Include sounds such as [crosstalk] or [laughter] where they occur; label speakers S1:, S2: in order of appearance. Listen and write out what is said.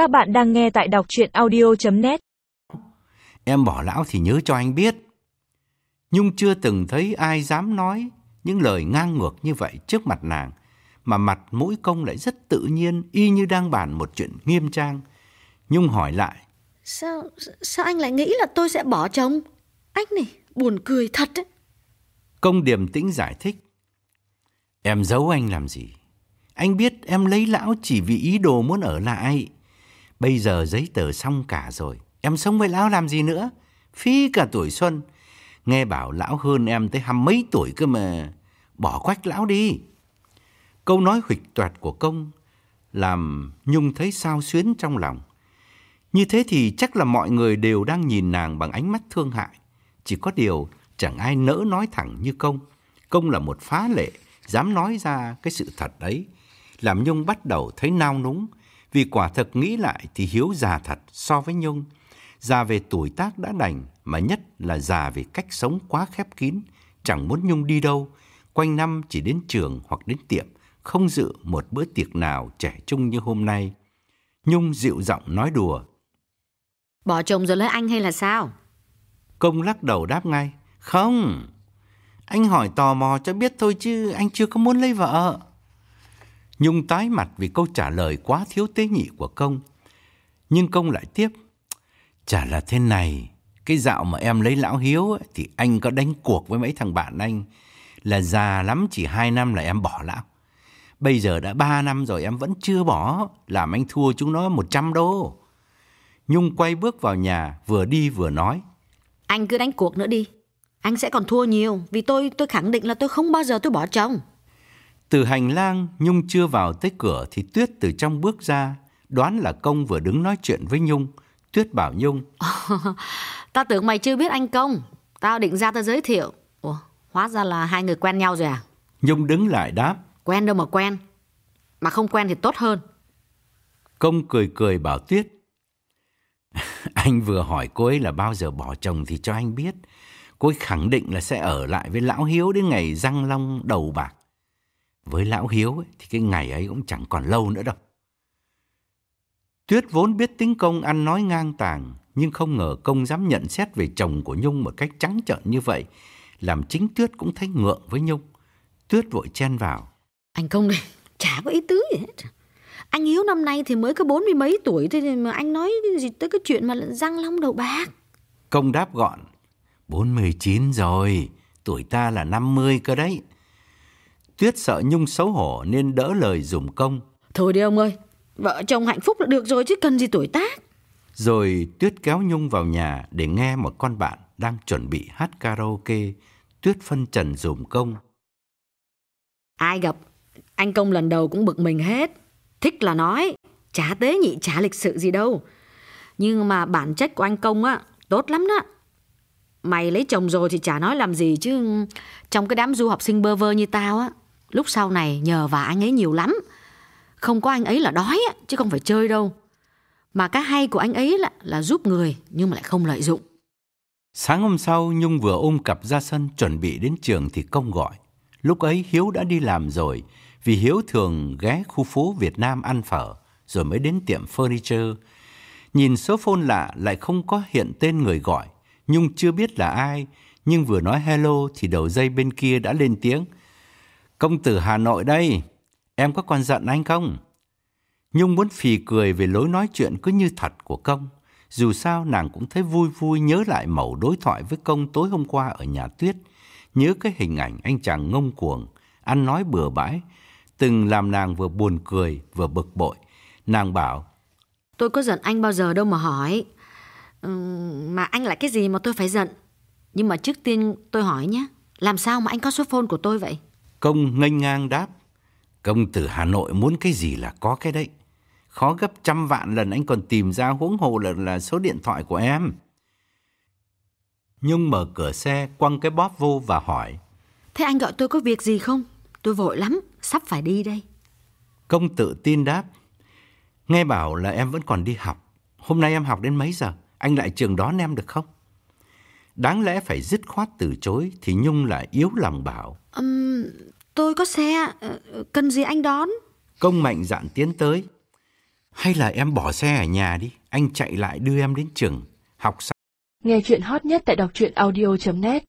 S1: Các bạn đang nghe tại đọc chuyện audio.net
S2: Em bỏ lão thì nhớ cho anh biết. Nhung chưa từng thấy ai dám nói những lời ngang ngược như vậy trước mặt nàng, mà mặt mũi công lại rất tự nhiên, y như đang bàn một chuyện nghiêm trang. Nhung hỏi lại,
S3: Sao sao anh lại nghĩ là tôi sẽ bỏ chồng? Anh này, buồn cười thật ấy.
S2: công điềm tĩnh giải thích. Em giấu anh làm gì? Anh biết em lấy lão chỉ vì ý đồ muốn ở lại. Bây giờ giấy tờ xong cả rồi, em sống với lão làm gì nữa? Phí cả tuổi xuân. Nghe bảo lão hơn em tới hăm mấy tuổi cơ mà. Bỏ quách lão đi. Câu nói huỵch toẹt của công làm Nhung thấy sao xuyến trong lòng. Như thế thì chắc là mọi người đều đang nhìn nàng bằng ánh mắt thương hại. Chỉ có điều chẳng ai nỡ nói thẳng như công. Công là một phá lệ, dám nói ra cái sự thật đấy. Làm Nhung bắt đầu thấy nao núng. Vì quả thực nghĩ lại thì Hiếu già thật so với Nhung. Già về tuổi tác đã đành, mà nhất là già về cách sống quá khép kín. Chẳng muốn Nhung đi đâu, quanh năm chỉ đến trường hoặc đến tiệm, không dự một bữa tiệc nào trẻ trung như hôm nay. Nhung dịu giọng nói đùa.
S3: Bỏ chồng rồi lấy anh hay là sao?
S2: Công lắc đầu đáp ngay. Không, anh hỏi tò mò cho biết thôi chứ anh chưa có muốn lấy vợ. Nhung tái mặt vì câu trả lời quá thiếu tế nhị của công. Nhưng công lại tiếp. Chả là thế này, cái dạo mà em lấy lão Hiếu ấy, thì anh có đánh cuộc với mấy thằng bạn anh. Là già lắm chỉ hai năm là em bỏ lão. Bây giờ đã ba năm rồi em vẫn chưa bỏ, làm anh thua chúng nó 100 đô. Nhung quay bước vào nhà, vừa đi vừa nói.
S3: Anh cứ đánh cuộc nữa đi. Anh sẽ còn thua nhiều vì tôi tôi khẳng định là tôi không bao giờ tôi bỏ chồng.
S2: Từ hành lang, Nhung chưa vào tới cửa thì Tuyết từ trong bước ra, đoán là công vừa đứng nói chuyện với Nhung. Tuyết bảo Nhung, [laughs]
S3: Tao tưởng mày chưa biết anh Công. Tao định ra tao giới thiệu. Ủa, hóa ra là hai người quen nhau rồi à?
S2: Nhung đứng lại đáp.
S3: Quen đâu mà quen. Mà không quen thì tốt hơn.
S2: Công cười cười bảo Tuyết. [laughs] anh vừa hỏi cô ấy là bao giờ bỏ chồng thì cho anh biết. Cô ấy khẳng định là sẽ ở lại với Lão Hiếu đến ngày răng long đầu bạc. Với Lão Hiếu ấy, thì cái ngày ấy cũng chẳng còn lâu nữa đâu. Tuyết vốn biết tính công ăn nói ngang tàng, nhưng không ngờ công dám nhận xét về chồng của Nhung một cách trắng trợn như vậy, làm chính Tuyết cũng thấy ngượng với Nhung. Tuyết vội chen vào.
S3: Anh Công này, [laughs] chả có ý tứ gì hết. Anh Hiếu năm nay thì mới có bốn mươi mấy tuổi thôi mà anh nói cái gì tới cái chuyện mà răng long đầu bạc.
S2: Công đáp gọn. 49 rồi, tuổi ta là 50 cơ đấy. Tuyết sợ Nhung xấu hổ nên đỡ lời dùm công.
S3: Thôi đi ông ơi, vợ chồng hạnh phúc là được rồi chứ cần gì tuổi tác.
S2: Rồi Tuyết kéo Nhung vào nhà để nghe một con bạn đang chuẩn bị hát karaoke. Tuyết phân trần dùm công.
S3: Ai gặp anh Công lần đầu cũng bực mình hết. Thích là nói, chả tế nhị chả lịch sự gì đâu. Nhưng mà bản chất của anh Công á, tốt lắm đó. Mày lấy chồng rồi thì chả nói làm gì chứ trong cái đám du học sinh bơ vơ như tao á, lúc sau này nhờ và anh ấy nhiều lắm. Không có anh ấy là đói chứ không phải chơi đâu. Mà cái hay của anh ấy là, là giúp người nhưng mà lại không lợi dụng.
S2: Sáng hôm sau, Nhung vừa ôm cặp ra sân chuẩn bị đến trường thì công gọi. Lúc ấy Hiếu đã đi làm rồi, vì Hiếu thường ghé khu phố Việt Nam ăn phở, rồi mới đến tiệm furniture. Nhìn số phone lạ lại không có hiện tên người gọi. Nhung chưa biết là ai, nhưng vừa nói hello thì đầu dây bên kia đã lên tiếng. Công tử Hà Nội đây, em có còn giận anh không? Nhung muốn phì cười về lối nói chuyện cứ như thật của công. Dù sao nàng cũng thấy vui vui nhớ lại mẩu đối thoại với công tối hôm qua ở nhà tuyết. Nhớ cái hình ảnh anh chàng ngông cuồng, ăn nói bừa bãi, từng làm nàng vừa buồn cười vừa bực bội. Nàng bảo,
S3: Tôi có giận anh bao giờ đâu mà hỏi. Ừ, mà anh lại cái gì mà tôi phải giận? Nhưng mà trước tiên tôi hỏi nhé. Làm sao mà anh có số phone của tôi vậy?
S2: Công nghênh ngang đáp. Công tử Hà Nội muốn cái gì là có cái đấy. Khó gấp trăm vạn lần anh còn tìm ra huống hồ là, là số điện thoại của em. Nhung mở cửa xe, quăng cái bóp vô và hỏi.
S3: Thế anh gọi tôi có việc gì không? Tôi vội lắm, sắp phải đi đây.
S2: Công tự tin đáp. Nghe bảo là em vẫn còn đi học. Hôm nay em học đến mấy giờ? Anh lại trường đón em được không? Đáng lẽ phải dứt khoát từ chối thì Nhung lại yếu lòng bảo.
S3: Ừm, tôi có xe, ờ, cần gì anh đón?
S2: Công mạnh dạn tiến tới. Hay là em bỏ xe ở nhà đi, anh chạy lại đưa em đến trường, học xong.
S1: Nghe chuyện hot nhất tại đọc truyện audio.net